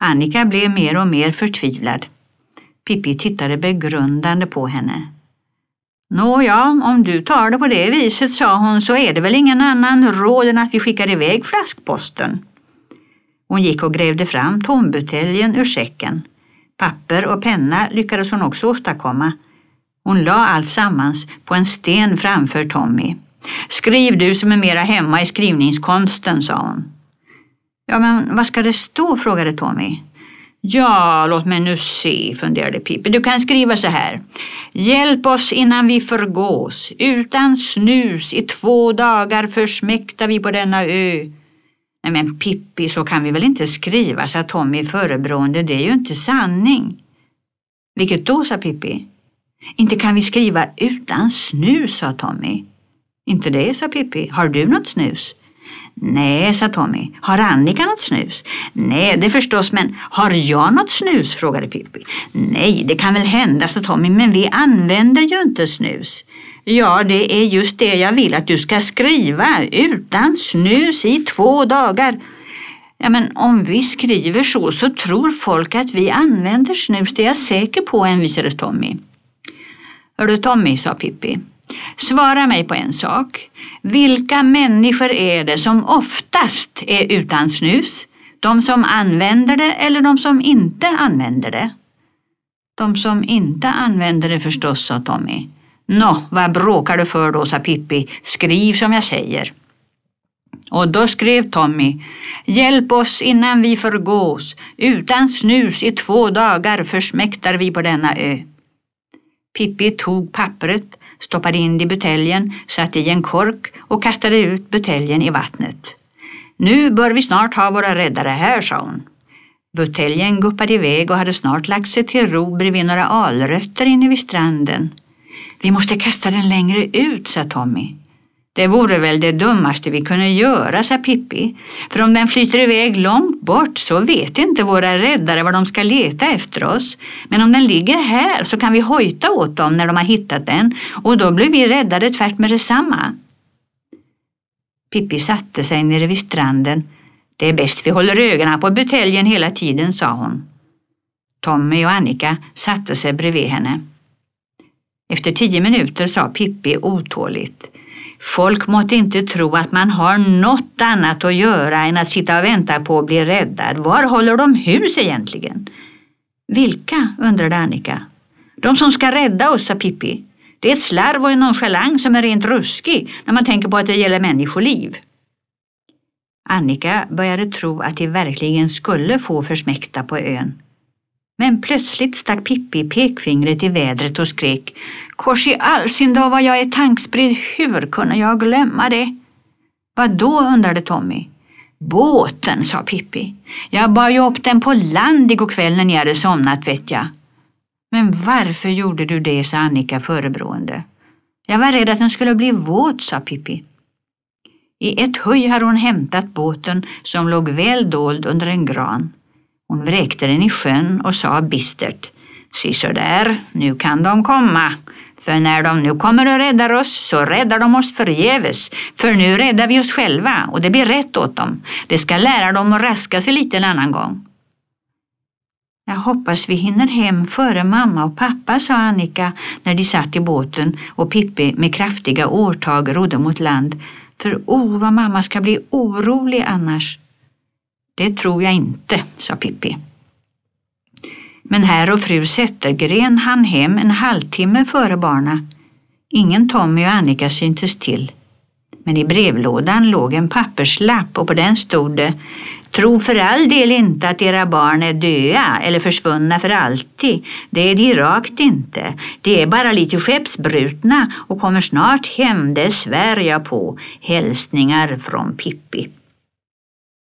Annika blev mer och mer förtvivlad. Pippi tittade begrundande på henne. Nåja, om du tar det på det viset, sa hon, så är det väl ingen annan råd än att vi skickar iväg flaskposten. Hon gick och grävde fram tombuteljen ur säcken. Papper och penna lyckades hon också åstadkomma. Hon la allt sammans på en sten framför Tommy. Skriv du som är mera hemma i skrivningskonsten, sa hon. Ja, men vad ska det stå? frågade Tommy. Ja, låt mig nu se, funderade Pippi. Du kan skriva så här. Hjälp oss innan vi förgås. Utan snus i två dagar försmäktar vi på denna ö. Nej men Pippi, så kan vi väl inte skriva, sa Tommy förebrående. Det är ju inte sanning. Vilket då, sa Pippi. Inte kan vi skriva utan snus, sa Tommy. Inte det, sa Pippi. Har du något snus? Nej, sa Tommy. Har Annika något snus? Nej, det förstås, men har jag något snus? frågade Pippi. Nej, det kan väl hända, sa Tommy, men vi använder ju inte snus. Ja, det är just det jag vill att du ska skriva. Utan snus i två dagar. Ja, men om vi skriver så så tror folk att vi använder snus. Det är jag säker på, envisades Tommy. Hörru Tommy, sa Pippi. Svara mig på en sak. Vilka människor är det som oftast är utan snus? De som använder det eller de som inte använder det? De som inte använder det förstås, sa Tommy. Nå, vad bråkar du för då, sa Pippi. Skriv som jag säger. Och då skrev Tommy. Hjälp oss innan vi förgås. Utan snus i två dagar försmäktar vi på denna ö. Pippi tog pappret, stoppade in det i buteljen, satte i en kork och kastade ut buteljen i vattnet. Nu bör vi snart ha våra räddare här, sa hon. Buteljen guppade iväg och hade snart lagt sig till ro bredvid några alrötter inne vid stranden. Vi måste kasta den längre ut, sa Tommy. Det vore väl det dummaste vi kunde göra, sa Pippi. För om den flyter iväg långt bort så vet inte våra räddare var de ska leta efter oss. Men om den ligger här så kan vi hojta åt dem när de har hittat den och då blir vi räddade tvärt med detsamma. Pippi satte sig nere vid stranden. Det är bäst vi håller ögonen på buteljen hela tiden, sa hon. Tommy och Annika satte sig bredvid henne. Efter tio minuter sa Pippi otåligt. Folk måtte inte tro att man har något annat att göra än att sitta och vänta på att bli räddad. Var håller de hus egentligen? Vilka? undrade Annika. De som ska rädda oss, sa Pippi. Det är ett slarv och en nonchalans som är rent ruskig när man tänker på att det gäller människoliv. Annika började tro att de verkligen skulle få försmäkta på ön. Men plötsligt stack Pippi pekfingret i vädret och skrek Kors i all sin dag vad jag är tankspridd, hur kunde jag glömma det? Vad då undrade Tommy. Båten, sa Pippi. Jag bar ju upp den på land igår kväll när ni hade somnat, vet jag. Men varför gjorde du det, sa Annika förebrående. Jag var rädd att den skulle bli våt, sa Pippi. I ett höj hade hon hämtat båten som låg väl dold under en gran. Hon vräkte den i sjön och sa bistert. Så där, nu kan de komma. För när de nu kommer och räddar oss så räddar de oss förgäves. För nu räddar vi oss själva och det blir rätt åt dem. Det ska lära dem att raska sig lite en annan gång. Jag hoppas vi hinner hem före mamma och pappa, sa Annika när de satt i båten och Pippi med kraftiga årtag rodde mot land. För oh vad mamma ska bli orolig annars. Det tror jag inte, sa Pippi. Men herr och fru Zettergren hann hem en halvtimme före barna. Ingen Tommy och Annika syntes till. Men i brevlådan låg en papperslapp och på den stod det Tro för all del inte att era barn är döda eller försvunna för alltid. Det är de rakt inte. De är bara lite skeppsbrutna och kommer snart hem, det svär jag på. Hälsningar från Pippi.